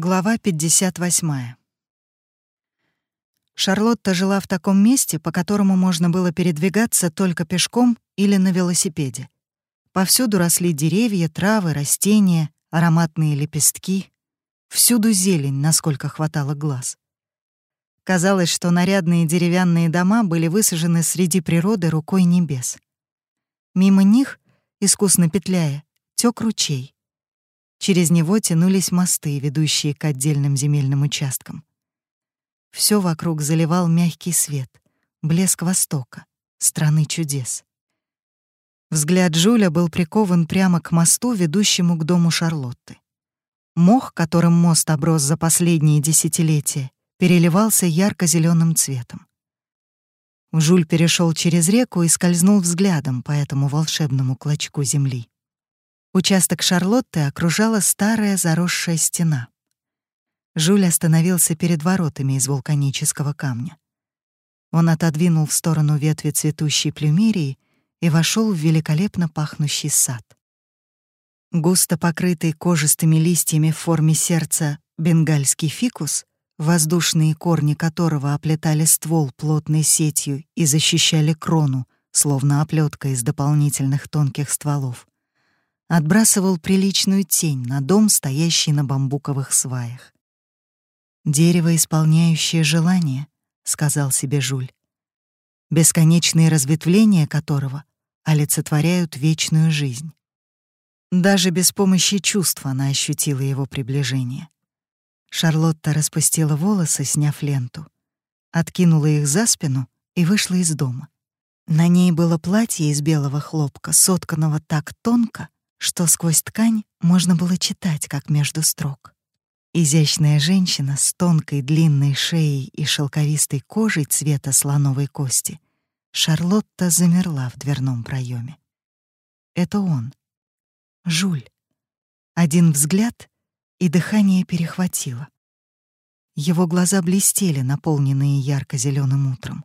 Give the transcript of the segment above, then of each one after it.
Глава 58. Шарлотта жила в таком месте, по которому можно было передвигаться только пешком или на велосипеде. Повсюду росли деревья, травы, растения, ароматные лепестки. Всюду зелень, насколько хватало глаз. Казалось, что нарядные деревянные дома были высажены среди природы рукой небес. Мимо них, искусно петляя, тек ручей. Через него тянулись мосты, ведущие к отдельным земельным участкам. Все вокруг заливал мягкий свет, блеск Востока, страны чудес. Взгляд Жуля был прикован прямо к мосту, ведущему к дому Шарлотты. Мох, которым мост оброс за последние десятилетия, переливался ярко зеленым цветом. Жуль перешел через реку и скользнул взглядом по этому волшебному клочку земли. Участок Шарлотты окружала старая заросшая стена. Жюль остановился перед воротами из вулканического камня. Он отодвинул в сторону ветви цветущей плюмерии и вошел в великолепно пахнущий сад. Густо покрытый кожистыми листьями в форме сердца бенгальский фикус, воздушные корни которого оплетали ствол плотной сетью и защищали крону, словно оплетка из дополнительных тонких стволов, отбрасывал приличную тень на дом, стоящий на бамбуковых сваях. «Дерево, исполняющее желание», — сказал себе Жуль, бесконечные разветвления которого олицетворяют вечную жизнь. Даже без помощи чувств она ощутила его приближение. Шарлотта распустила волосы, сняв ленту, откинула их за спину и вышла из дома. На ней было платье из белого хлопка, сотканного так тонко, что сквозь ткань можно было читать, как между строк. Изящная женщина с тонкой длинной шеей и шелковистой кожей цвета слоновой кости. Шарлотта замерла в дверном проеме. Это он. Жуль. Один взгляд, и дыхание перехватило. Его глаза блестели, наполненные ярко зеленым утром.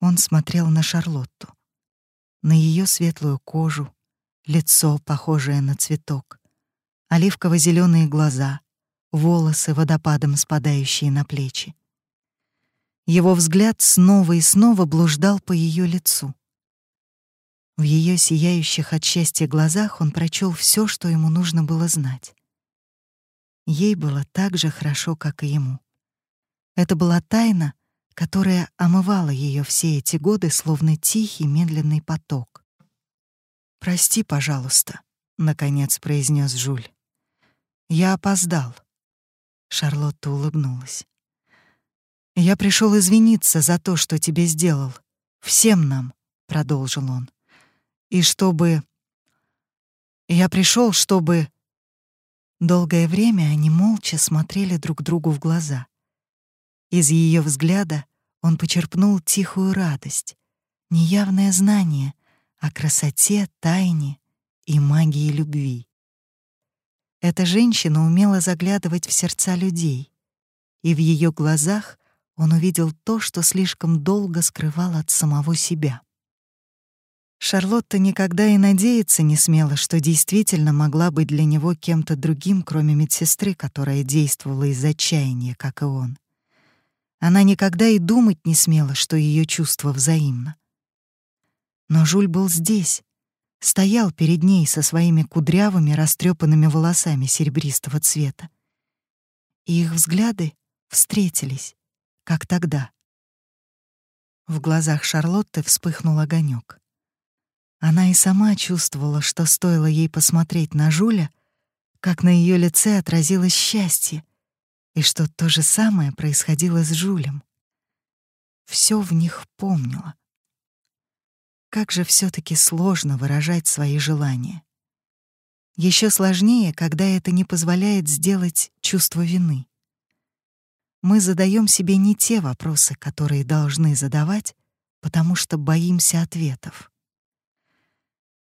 Он смотрел на Шарлотту, на ее светлую кожу, лицо, похожее на цветок, оливково зеленые глаза, волосы водопадом спадающие на плечи. Его взгляд снова и снова блуждал по ее лицу. В ее сияющих от счастья глазах он прочел все, что ему нужно было знать. Ей было так же хорошо, как и ему. Это была тайна, которая омывала ее все эти годы, словно тихий медленный поток. «Прости, пожалуйста», — наконец произнес Жуль. «Я опоздал». Шарлотта улыбнулась. «Я пришел извиниться за то, что тебе сделал. Всем нам», — продолжил он. «И чтобы... Я пришел, чтобы...» Долгое время они молча смотрели друг другу в глаза. Из ее взгляда он почерпнул тихую радость, неявное знание — о красоте, тайне и магии любви. Эта женщина умела заглядывать в сердца людей, и в ее глазах он увидел то, что слишком долго скрывал от самого себя. Шарлотта никогда и надеяться не смела, что действительно могла быть для него кем-то другим, кроме медсестры, которая действовала из отчаяния, как и он. Она никогда и думать не смела, что ее чувство взаимно. Но Жуль был здесь, стоял перед ней со своими кудрявыми растрепанными волосами серебристого цвета. И их взгляды встретились, как тогда. В глазах Шарлотты вспыхнул огонек. Она и сама чувствовала, что стоило ей посмотреть на Жуля, как на ее лице отразилось счастье, и что то же самое происходило с Жулем. Все в них помнила. Как же все таки сложно выражать свои желания. Еще сложнее, когда это не позволяет сделать чувство вины. Мы задаем себе не те вопросы, которые должны задавать, потому что боимся ответов.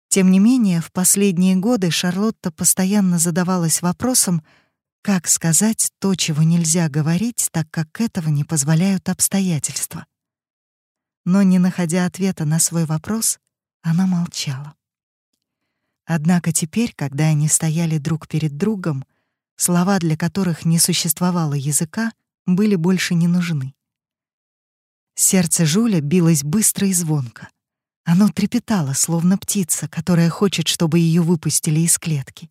Тем не менее, в последние годы Шарлотта постоянно задавалась вопросом, как сказать то, чего нельзя говорить, так как этого не позволяют обстоятельства но, не находя ответа на свой вопрос, она молчала. Однако теперь, когда они стояли друг перед другом, слова для которых не существовало языка, были больше не нужны. Сердце Жуля билось быстро и звонко. Оно трепетало, словно птица, которая хочет, чтобы ее выпустили из клетки.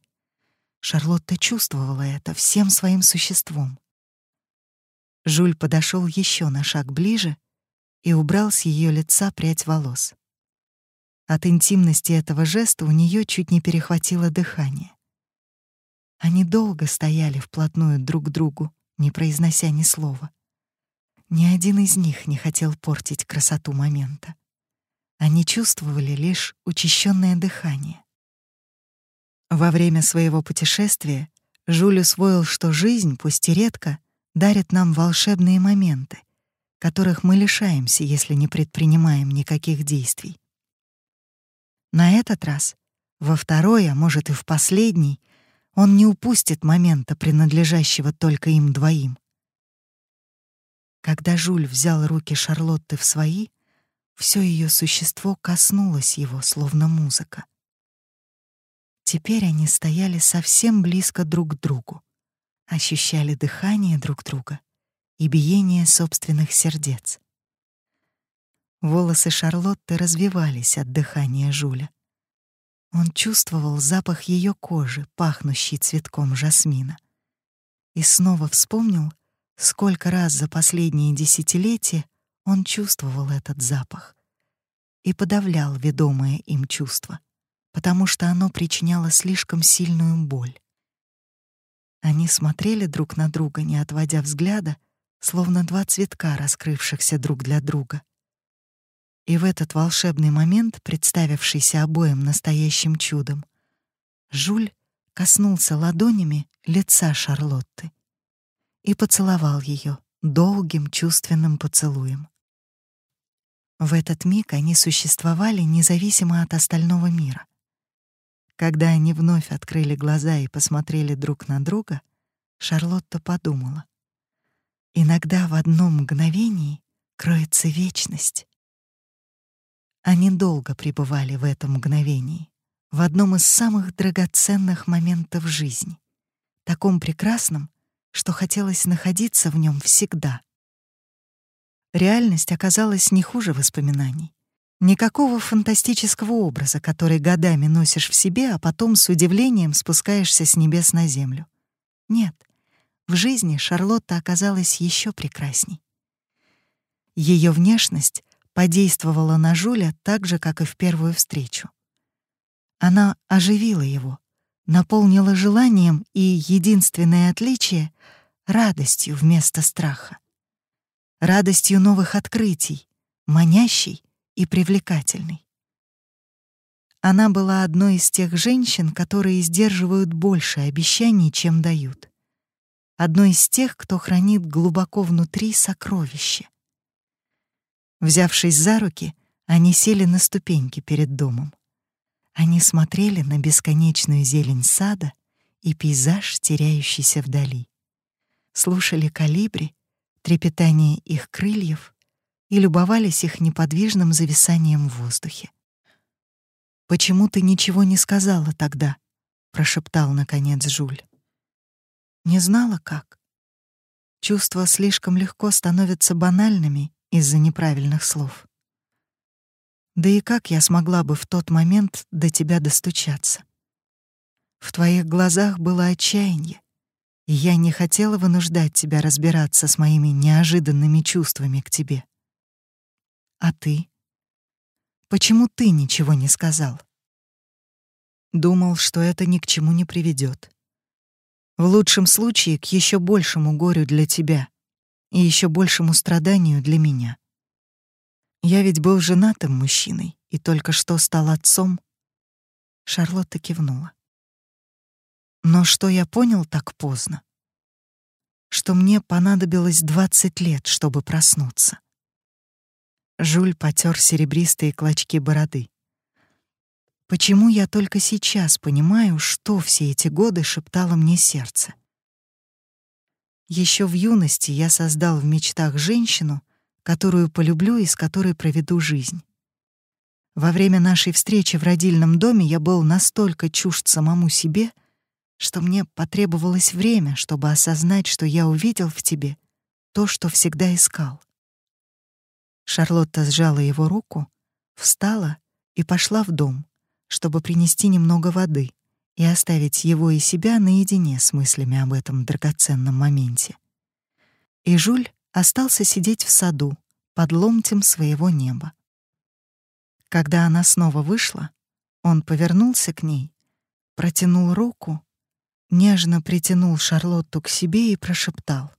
Шарлотта чувствовала это всем своим существом. Жуль подошел еще на шаг ближе и убрал с ее лица прядь волос. От интимности этого жеста у нее чуть не перехватило дыхание. Они долго стояли вплотную друг к другу, не произнося ни слова. Ни один из них не хотел портить красоту момента. Они чувствовали лишь учащенное дыхание. Во время своего путешествия Жюль усвоил, что жизнь, пусть и редко, дарит нам волшебные моменты, которых мы лишаемся, если не предпринимаем никаких действий. На этот раз, во второй, а может и в последний, он не упустит момента, принадлежащего только им двоим. Когда Жуль взял руки Шарлотты в свои, все ее существо коснулось его, словно музыка. Теперь они стояли совсем близко друг к другу, ощущали дыхание друг друга и биение собственных сердец. Волосы Шарлотты развивались от дыхания Жуля. Он чувствовал запах ее кожи, пахнущий цветком жасмина. И снова вспомнил, сколько раз за последние десятилетия он чувствовал этот запах и подавлял ведомое им чувство, потому что оно причиняло слишком сильную боль. Они смотрели друг на друга, не отводя взгляда, словно два цветка, раскрывшихся друг для друга. И в этот волшебный момент, представившийся обоим настоящим чудом, Жуль коснулся ладонями лица Шарлотты и поцеловал ее долгим чувственным поцелуем. В этот миг они существовали независимо от остального мира. Когда они вновь открыли глаза и посмотрели друг на друга, Шарлотта подумала: иногда в одном мгновении кроется вечность. Они долго пребывали в этом мгновении, в одном из самых драгоценных моментов жизни, таком прекрасном, что хотелось находиться в нем всегда. Реальность оказалась не хуже воспоминаний. Никакого фантастического образа, который годами носишь в себе, а потом с удивлением спускаешься с небес на землю. Нет, в жизни Шарлотта оказалась еще прекрасней. Ее внешность подействовала на Жуля так же, как и в первую встречу. Она оживила его, наполнила желанием и единственное отличие — радостью вместо страха. Радостью новых открытий, манящей и привлекательной. Она была одной из тех женщин, которые сдерживают больше обещаний, чем дают. Одной из тех, кто хранит глубоко внутри сокровище — Взявшись за руки, они сели на ступеньки перед домом. Они смотрели на бесконечную зелень сада и пейзаж, теряющийся вдали. Слушали калибри, трепетание их крыльев и любовались их неподвижным зависанием в воздухе. «Почему ты ничего не сказала тогда?» — прошептал, наконец, Жуль. «Не знала, как. Чувства слишком легко становятся банальными из-за неправильных слов. Да и как я смогла бы в тот момент до тебя достучаться? В твоих глазах было отчаяние, и я не хотела вынуждать тебя разбираться с моими неожиданными чувствами к тебе. А ты? Почему ты ничего не сказал? Думал, что это ни к чему не приведет. В лучшем случае к еще большему горю для тебя — и еще большему страданию для меня. Я ведь был женатым мужчиной и только что стал отцом. Шарлотта кивнула. Но что я понял так поздно? Что мне понадобилось двадцать лет, чтобы проснуться. Жуль потер серебристые клочки бороды. Почему я только сейчас понимаю, что все эти годы шептало мне сердце? Еще в юности я создал в мечтах женщину, которую полюблю и с которой проведу жизнь. Во время нашей встречи в родильном доме я был настолько чужд самому себе, что мне потребовалось время, чтобы осознать, что я увидел в тебе то, что всегда искал. Шарлотта сжала его руку, встала и пошла в дом, чтобы принести немного воды и оставить его и себя наедине с мыслями об этом драгоценном моменте. И Жуль остался сидеть в саду под ломтем своего неба. Когда она снова вышла, он повернулся к ней, протянул руку, нежно притянул Шарлотту к себе и прошептал: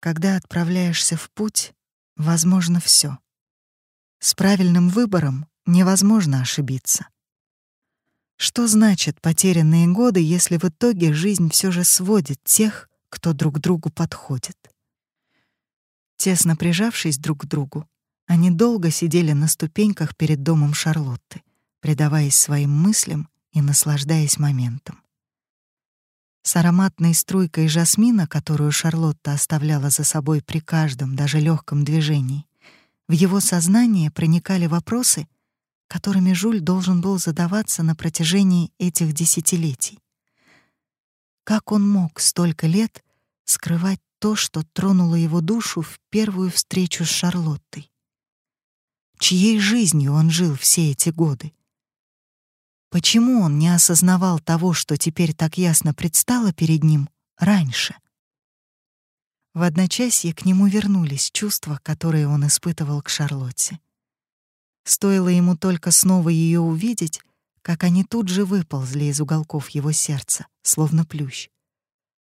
"Когда отправляешься в путь, возможно все. С правильным выбором невозможно ошибиться. Что значит потерянные годы, если в итоге жизнь все же сводит тех, кто друг другу подходит? Тесно прижавшись друг к другу, они долго сидели на ступеньках перед домом Шарлотты, предаваясь своим мыслям и наслаждаясь моментом. С ароматной струйкой жасмина, которую Шарлотта оставляла за собой при каждом, даже легком движении, в его сознание проникали вопросы, которыми Жуль должен был задаваться на протяжении этих десятилетий. Как он мог столько лет скрывать то, что тронуло его душу в первую встречу с Шарлоттой? Чьей жизнью он жил все эти годы? Почему он не осознавал того, что теперь так ясно предстало перед ним, раньше? В одночасье к нему вернулись чувства, которые он испытывал к Шарлотте. Стоило ему только снова ее увидеть, как они тут же выползли из уголков его сердца, словно плющ.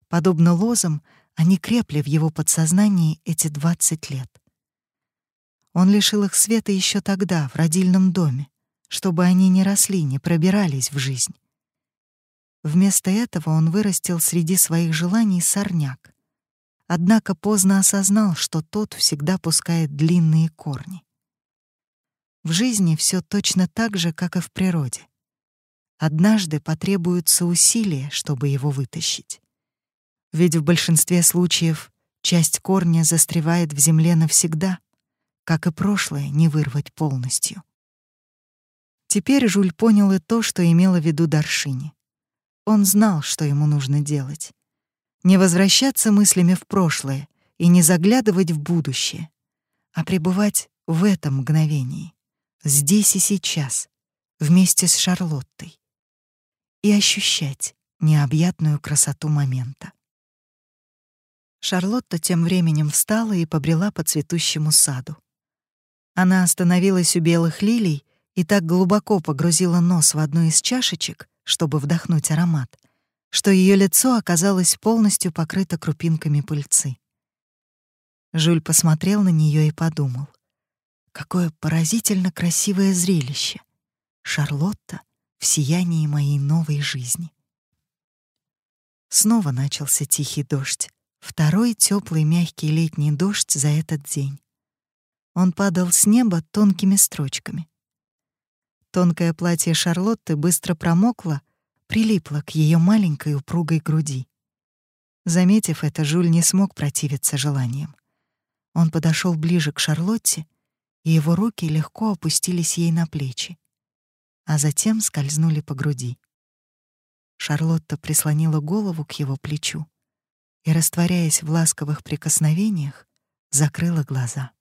Подобно лозам, они крепли в его подсознании эти двадцать лет. Он лишил их света еще тогда, в родильном доме, чтобы они не росли, не пробирались в жизнь. Вместо этого он вырастил среди своих желаний сорняк. Однако поздно осознал, что тот всегда пускает длинные корни. В жизни все точно так же, как и в природе. Однажды потребуются усилия, чтобы его вытащить. Ведь в большинстве случаев часть корня застревает в земле навсегда, как и прошлое не вырвать полностью. Теперь Жуль понял и то, что имела в виду Даршини. Он знал, что ему нужно делать. Не возвращаться мыслями в прошлое и не заглядывать в будущее, а пребывать в этом мгновении здесь и сейчас, вместе с Шарлоттой, и ощущать необъятную красоту момента. Шарлотта тем временем встала и побрела по цветущему саду. Она остановилась у белых лилий и так глубоко погрузила нос в одну из чашечек, чтобы вдохнуть аромат, что ее лицо оказалось полностью покрыто крупинками пыльцы. Жюль посмотрел на нее и подумал. Какое поразительно красивое зрелище. Шарлотта в сиянии моей новой жизни. Снова начался тихий дождь. Второй теплый мягкий летний дождь за этот день. Он падал с неба тонкими строчками. Тонкое платье Шарлотты быстро промокло, прилипло к ее маленькой упругой груди. Заметив это, Жюль не смог противиться желаниям. Он подошел ближе к Шарлотте и его руки легко опустились ей на плечи, а затем скользнули по груди. Шарлотта прислонила голову к его плечу и, растворяясь в ласковых прикосновениях, закрыла глаза.